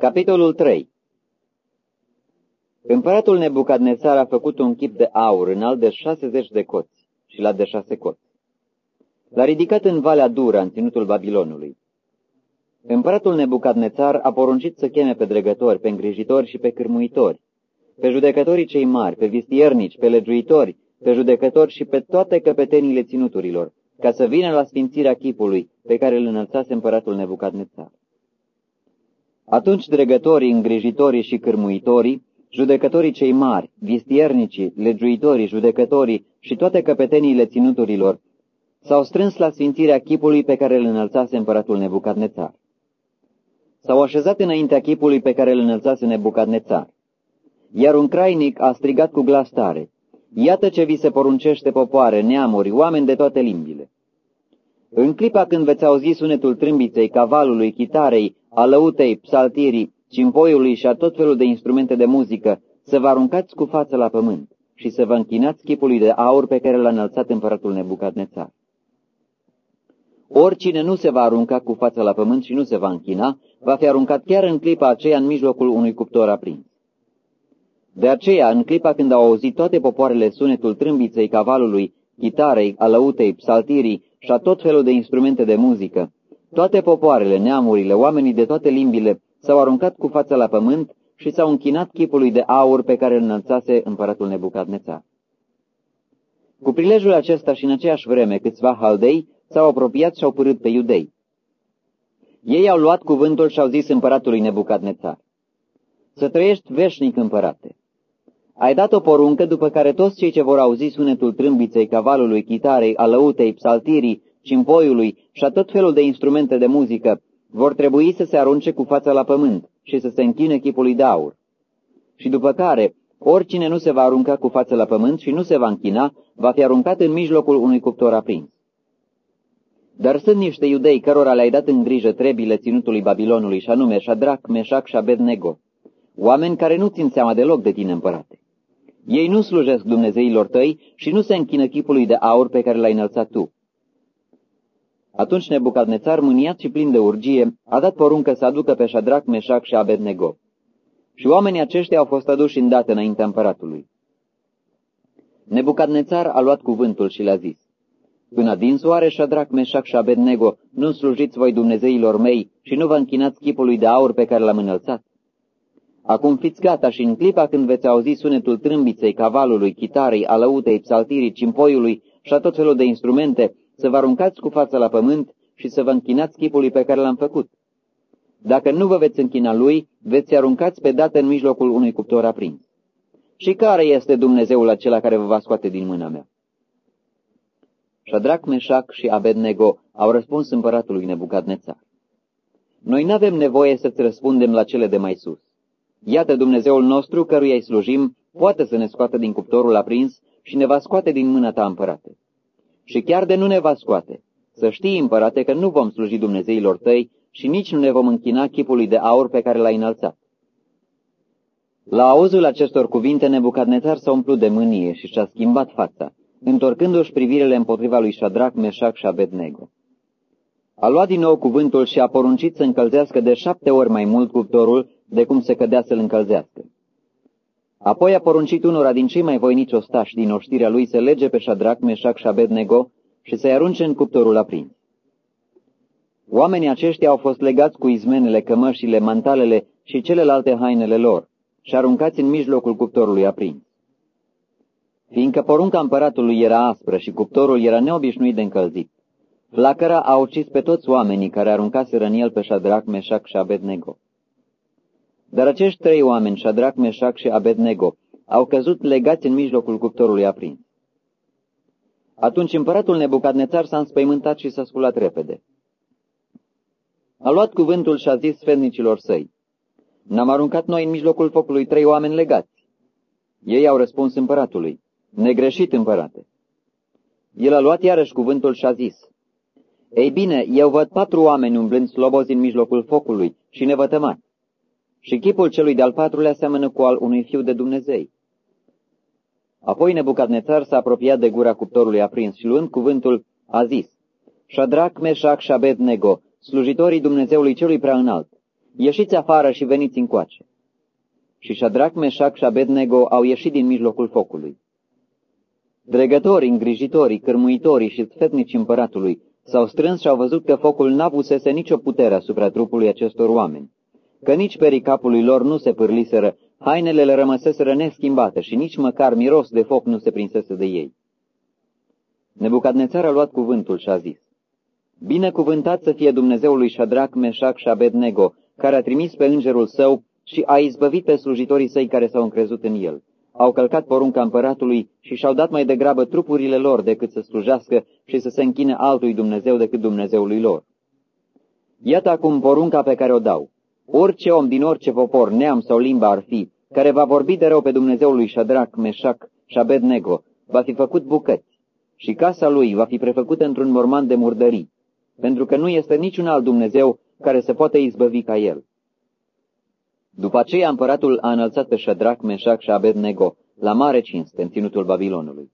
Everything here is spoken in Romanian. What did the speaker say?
Capitolul 3 Împăratul Nebucadnețar a făcut un chip de aur înalt de 60 de coți și la de șase coți. L-a ridicat în Valea Dura, în ținutul Babilonului. Împăratul Nebucadnețar a poruncit să cheme pe dregători, pe îngrijitori și pe cârmuitori, pe judecătorii cei mari, pe vistiernici, pe legiuitori, pe judecători și pe toate căpetenile ținuturilor, ca să vină la sfințirea chipului pe care îl înălțase împăratul Nebucadnețar. Atunci dregătorii, îngrijitorii și cârmuitorii, judecătorii cei mari, vistiernicii, legiuitorii, judecătorii și toate căpeteniile ținuturilor s-au strâns la sfințirea chipului pe care îl înălțase împăratul Nebucadnețar. S-au așezat înaintea chipului pe care îl înălțase Nebucadnețar. Iar un crainic a strigat cu glas tare, Iată ce vi se poruncește popoare, neamuri, oameni de toate limbile. În clipa când veți auzi sunetul trâmbiței, cavalului, chitarei, alăutei, psaltirii, cimpoiului și a tot felul de instrumente de muzică, să vă aruncați cu față la pământ și să vă închinați chipului de aur pe care l-a înălțat împăratul Nebucadnețar. Oricine nu se va arunca cu fața la pământ și nu se va închina, va fi aruncat chiar în clipa aceea în mijlocul unui cuptor aprins. De aceea, în clipa când au auzit toate popoarele sunetul trâmbiței cavalului, chitarei, alăutei, psaltirii și a tot felul de instrumente de muzică, toate popoarele, neamurile, oamenii de toate limbile s-au aruncat cu fața la pământ și s-au închinat chipului de aur pe care îl înălțase împăratul Nebucadnețar. Cu prilejul acesta și în aceeași vreme câțiva haldei s-au apropiat și au părât pe iudei. Ei au luat cuvântul și au zis împăratului Nebucadnețar, Să trăiești veșnic, împărate! Ai dat o poruncă după care toți cei ce vor auzi sunetul trâmbiței, cavalului, chitarei, alăutei, psaltirii, cimpoiului și a tot felul de instrumente de muzică vor trebui să se arunce cu fața la pământ și să se închine chipului de aur. Și după care, oricine nu se va arunca cu fața la pământ și nu se va închina, va fi aruncat în mijlocul unui cuptor aprins. Dar sunt niște iudei cărora le-ai dat în grijă trebile ținutului Babilonului, și anume Shadrach, Meșac și Abednego, oameni care nu țin seama deloc de tine, împărate. Ei nu slujesc Dumnezeilor tăi și nu se închină chipului de aur pe care l-ai înălțat tu. Atunci Nebucadnețar, mâniat și plin de urgie, a dat poruncă să aducă pe Shadrach, Meșac și Abednego. Și oamenii aceștia au fost aduși îndată înaintea împăratului. Nebucadnețar a luat cuvântul și le-a zis, Până din soare, Shadrach, Meșac și Abednego, nu slujiți voi Dumnezeilor mei și nu vă închinați chipului de aur pe care l-am înălțat? Acum fiți gata și în clipa când veți auzi sunetul trâmbiței, cavalului, chitarei, alăutei, psaltirii, cimpoiului și a tot felul de instrumente, să vă aruncați cu fața la pământ și să vă închinați chipului pe care l-am făcut. Dacă nu vă veți închina lui, veți aruncați pe dată în mijlocul unui cuptor aprins. Și care este Dumnezeul acela care vă va scoate din mâna mea? Shadrach, Meșac și Abednego au răspuns împăratului Nebucadnețar. Noi nu avem nevoie să-ți răspundem la cele de mai sus. Iată Dumnezeul nostru, căruia îi slujim, poate să ne scoată din cuptorul aprins și ne va scoate din mâna ta, împărate. Și chiar de nu ne va scoate, să știi, împărate, că nu vom sluji Dumnezeilor tăi și nici nu ne vom închina chipului de aur pe care l-ai înălțat. La auzul acestor cuvinte, Nebucadnețar s-a umplut de mânie și și-a schimbat fața, întorcându-și privirile împotriva lui Shadrach, Meșac și Abednego. A luat din nou cuvântul și a poruncit să încălzească de șapte ori mai mult cuptorul de cum se cădea să-l încălzească. Apoi a poruncit unora din cei mai voinici ostași din oștirea lui să lege pe Shadrach, Meșac și Abednego și să-i arunce în cuptorul aprins. Oamenii aceștia au fost legați cu izmenele, cămășile, mantalele și celelalte hainele lor și aruncați în mijlocul cuptorului aprins. Fiindcă porunca împăratului era aspră și cuptorul era neobișnuit de încălzit, flacăra a ucis pe toți oamenii care aruncaseră în el pe Shadrach, Meșac și Abednego. Dar acești trei oameni, Shadrach, Meșac și Abednego, au căzut legați în mijlocul cuptorului aprins. Atunci împăratul Nebucadnețar s-a înspăimântat și s-a sculat repede. A luat cuvântul și a zis sfednicilor săi, N-am aruncat noi în mijlocul focului trei oameni legați. Ei au răspuns împăratului, Negreșit, împărate. El a luat iarăși cuvântul și a zis, Ei bine, eu văd patru oameni umblând slobozi în mijlocul focului și nevătămați și chipul celui de-al patrulea seamănă cu al unui fiu de Dumnezei. Apoi Nebucadnețar s-a apropiat de gura cuptorului aprins și luând cuvântul a zis, Shadrach, Meșac și Abednego, slujitorii Dumnezeului celui prea înalt, ieșiți afară și veniți încoace. Și Shadrach, Meșac și Abednego au ieșit din mijlocul focului. Dregătorii, îngrijitorii, cârmuitorii și sfetnici împăratului s-au strâns și au văzut că focul n-avusese nicio putere asupra trupului acestor oameni, că nici pericapului lor nu se pârliseră, hainele le rămăseseră neschimbate și nici măcar miros de foc nu se prinsese de ei. Nebucadnețar a luat cuvântul și a zis, Binecuvântat să fie Dumnezeul lui Shadrach, Meșac și Abednego, care a trimis pe îngerul său și a izbăvit pe slujitorii săi care s-au încrezut în el. Au călcat porunca împăratului și și-au dat mai degrabă trupurile lor decât să slujească și să se închine altui Dumnezeu decât Dumnezeului lor. Iată acum porunca pe care o dau. Orice om din orice popor, neam sau limba ar fi, care va vorbi de rău pe Dumnezeul lui Shadrach, Meșac și Abednego, va fi făcut bucăți și casa lui va fi prefăcută într-un morman de murdării, pentru că nu este niciun alt Dumnezeu care să poată izbăvi ca el. După aceea împăratul a înălțat pe Shadrach, Meșac și Abednego la mare cinste în ținutul Babilonului.